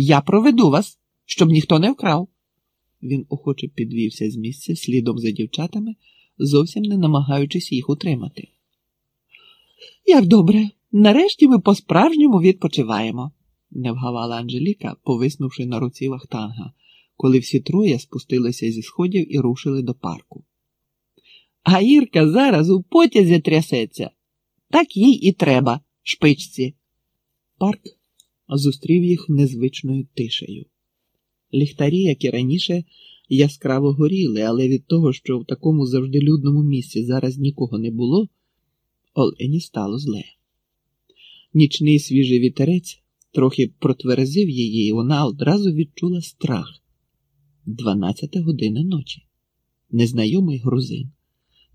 Я проведу вас, щоб ніхто не вкрав. Він охоче підвівся з місця слідом за дівчатами, зовсім не намагаючись їх утримати. Як добре, нарешті ми по-справжньому відпочиваємо, не вгавала Анжеліка, повиснувши на руці вахтанга, коли всі троє спустилися зі сходів і рушили до парку. А Ірка зараз у потязі трясеться. Так їй і треба, шпичці. Парк зустрів їх незвичною тишею. Ліхтарі, як і раніше, яскраво горіли, але від того, що в такому завжди людному місці зараз нікого не було, Олені стало зле. Нічний свіжий вітерець трохи протверезив її, і вона одразу відчула страх. Дванадцята година ночі. Незнайомий грузин.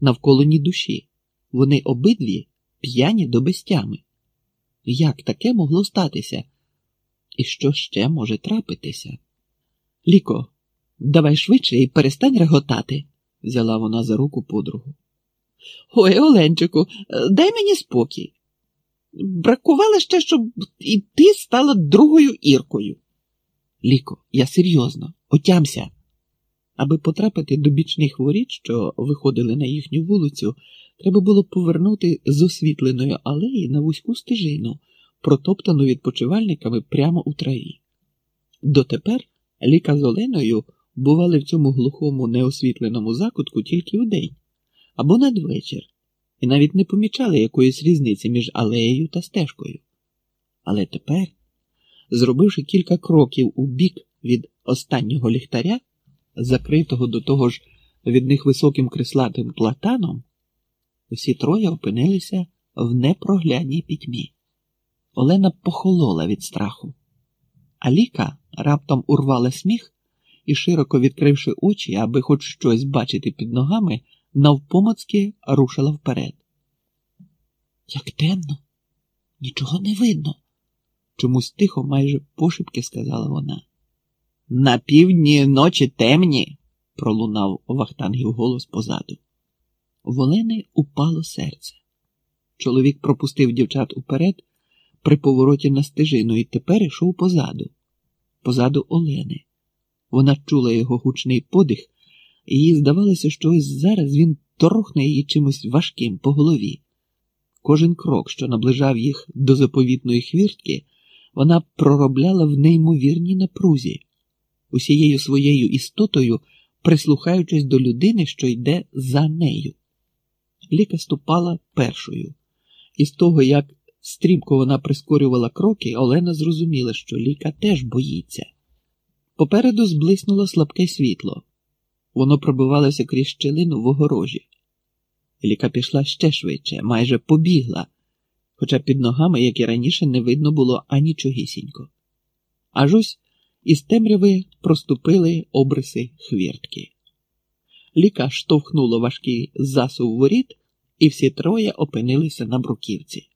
Навколо ні душі. Вони обидві п'яні до безтями. Як таке могло статися? І що ще може трапитися? Ліко, давай швидше і перестань реготати, взяла вона за руку подругу. Ой, Оленчику, дай мені спокій. Бракувало ще, щоб і ти стала другою іркою. Ліко, я серйозно, отямся. Аби потрапити до бічних воріт, що виходили на їхню вулицю, треба було повернути з освітленої алеї на вузьку стежину, протоптану відпочивальниками прямо у траві. Дотепер Ліка з Оленою бували в цьому глухому неосвітленому закутку тільки вдень або надвечір, і навіть не помічали якоїсь різниці між алеєю та стежкою. Але тепер, зробивши кілька кроків у бік від останнього ліхтаря, закритого до того ж від них високим крислатим платаном, усі троє опинилися в непроглядній пітьмі. Олена похолола від страху, а Ліка раптом урвала сміх і, широко відкривши очі, аби хоч щось бачити під ногами, навпомацьки рушила вперед. Як темно, нічого не видно, чомусь тихо, майже пошепки сказала вона. На півдні ночі темні, пролунав вахтангів голос позаду. В Олени упало серце. Чоловік пропустив дівчат уперед при повороті на стежину і тепер йшов позаду, позаду Олени. Вона чула його гучний подих, і їй здавалося, що ось зараз він торохне її чимось важким по голові. Кожен крок, що наближав їх до заповітної хвіртки, вона проробляла в неймовірній напрузі, усією своєю істотою, прислухаючись до людини, що йде за нею. Ліка ступала першою, і з того, як стрімко вона прискорювала кроки, Олена зрозуміла, що Ліка теж боїться. Попереду зблиснуло слабке світло. Воно пробивалося крізь щелину в огорожі. Ліка пішла ще швидше, майже побігла, хоча під ногами, як і раніше, не видно було анічогісінько. Аж ось із темряви проступили обриси хвіртки. Ліка штовхнула важкий засув воріт, і всі троє опинилися на бруківці.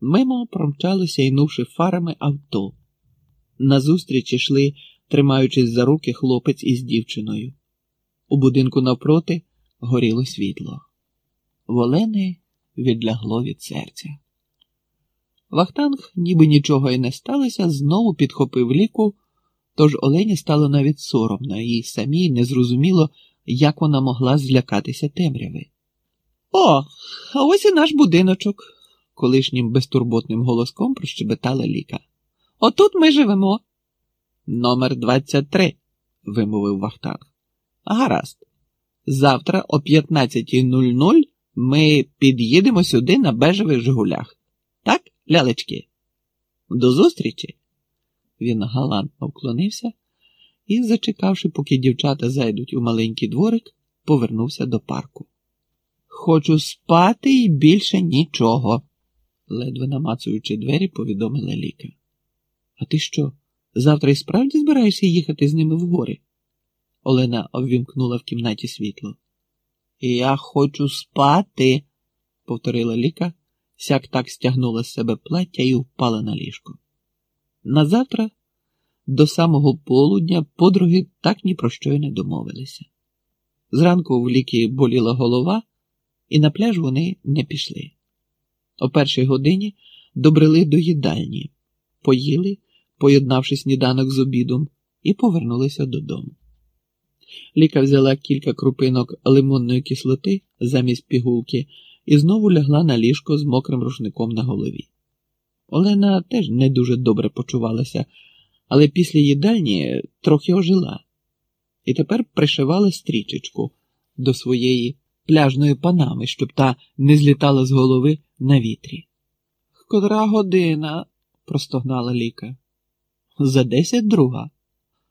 Мимо промчалося, йнувши фарами авто. Назустріч йшли, тримаючись за руки хлопець із дівчиною. У будинку навпроти горіло світло. В Олени відлягло від серця. Вахтанг, ніби нічого і не сталося, знову підхопив ліку, тож Олені стало навіть соромно, і самій не зрозуміло, як вона могла злякатися темряви. О, а ось і наш будиночок, колишнім безтурботним голоском прощебетала ліка. Отут ми живемо. Номер 23, вимовив Вахтанг. Гаразд. Завтра о 15.00 ми під'їдемо сюди на бежевих Жигулях. Так, лялечки? До зустрічі. Він галантно вклонився і, зачекавши, поки дівчата зайдуть у маленький дворик, повернувся до парку. Хочу спати і більше нічого, ледве намацуючи двері, повідомила Ліка. А ти що, завтра і справді збираєшся їхати з ними в гори? Олена обвімкнула в кімнаті світло. Я хочу спати, повторила Ліка, сяк так стягнула з себе плаття і впала на ліжко. Назавтра, до самого полудня, подруги так ні про що й не домовилися. Зранку в ліки боліла голова, і на пляж вони не пішли. О першій годині добрели до їдальні, поїли, поєднавши сніданок з обідом, і повернулися додому. Ліка взяла кілька крупинок лимонної кислоти замість пігулки і знову лягла на ліжко з мокрим рушником на голові. Олена теж не дуже добре почувалася, але після їдальні трохи ожила і тепер пришивала стрічечку до своєї пляжної панами, щоб та не злітала з голови на вітрі. Котра година, простогнала Ліка. За десять друга.